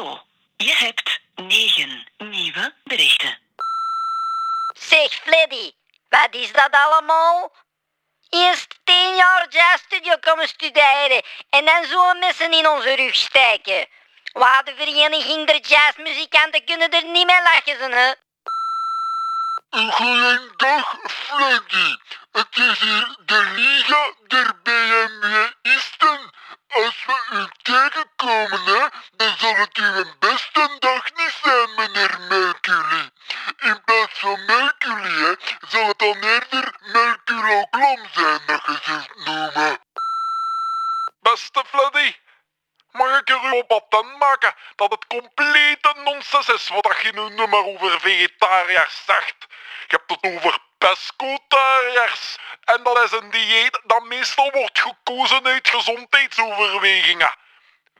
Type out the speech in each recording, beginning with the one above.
Hallo, je hebt negen nieuwe berichten. Zeg Freddy, wat is dat allemaal? Eerst tien jaar jazzstudio komen studeren en dan zo messen in onze rug steken. Waar de vereniging der jazzmuzikanten kunnen er niet mee lachen, ze, hè? Goeiedag, Freddy. Het is hier de Liga der BMW'isten. Als we u tegenkomen, hè, dan zal het uw beste dag niet zijn, meneer Mercury. In plaats van Mercury, hè, zal het dan eerder Merculoglom zijn dat je zult noemen. Beste Fleddy, mag ik er u op maken dat het complete nonsens is wat je nu nummer over vegetariërs zegt. Je hebt het over pescotariërs. En dat is een dieet dat meestal wordt gekozen uit gezondheidsoverwegingen.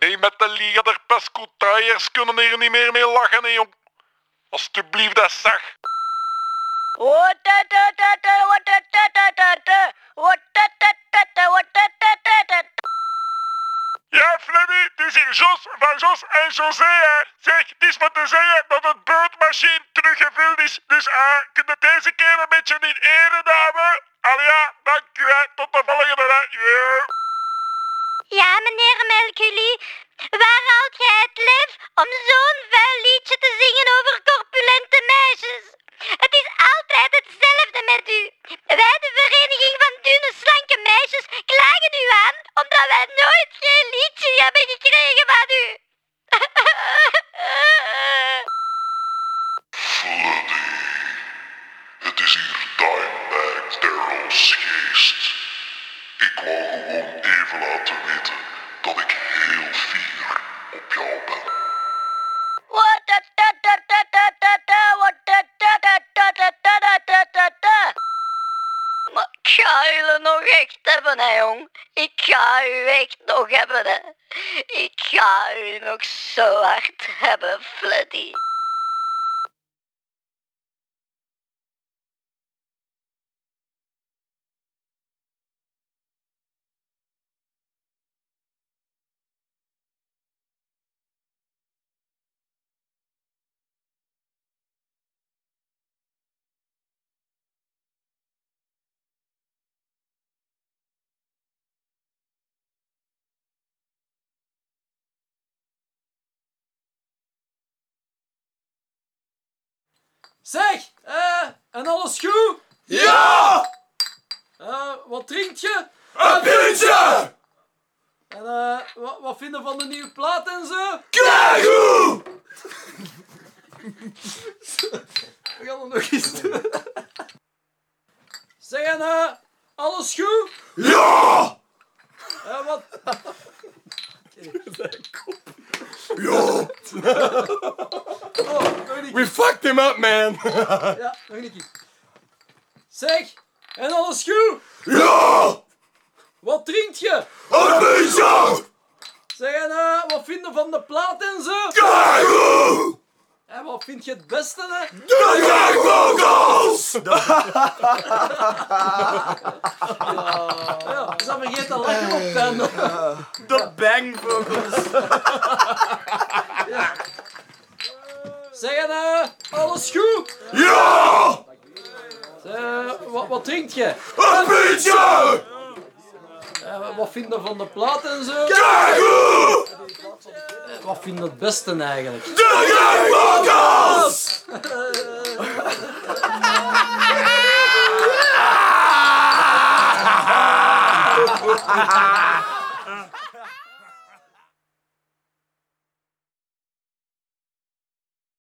Nee, met de liga der pescotariërs kunnen hier niet meer mee lachen, hè, jong. Alsjeblieft, dat zeg. Ja, Flemmy, het is hier Jos van Jos en José. hè. Zeg, het is wat te zeggen dat het broodmachine teruggevuld is. Dus ah, kun je deze keer een beetje in ere namen? Allee ja, dank u. hè. Tot de volgende. hè. Ja. Ja, meneer Mercury, waar haalt jij het lef om zo'n vuil liedje te zingen over corpulente meisjes? Het is altijd hetzelfde met u. Wij, de Vereniging van Dunne Slanke Meisjes, klagen u aan omdat wij nooit geen liedje hebben gekregen van u. Fleddy, het is hier Dimebag Ik wou gewoon even laten weten dat ik heel fier op jou ben. Maar ik ga u nog echt hebben, hè, jong. Ik ga u echt nog hebben, hè. Ik ga u nog zo hard hebben, Fleddy. Zeg, eh, en alles goed? Ja! Eh, wat drink je? Een pilletje! En eh, wat, wat vinden van de nieuwe plaat en zo? Keigoed! We gaan nog eens doen. Zeg, en alles goed? Ja! Eh, wat... Ja! Oh, nog niet. We fucked him up, man! Ja, nog een keer. Zeg, en alles goed? Ja! Wat drink je? Een pilletje! Zeg, en eh, wat vinden van de plaat en zo? Keigoed! En wat vind je het beste, hè? De vocals! Ja, ze vergeet te lachen op het einde. De bang vocals! Zeg, en eh, goed? Ja! Eh, wat, wat drink je? Een pilletje! Eh, wat vind je van de plaat en zo? Keigoed! Eh, wat vind je het beste eigenlijk? De!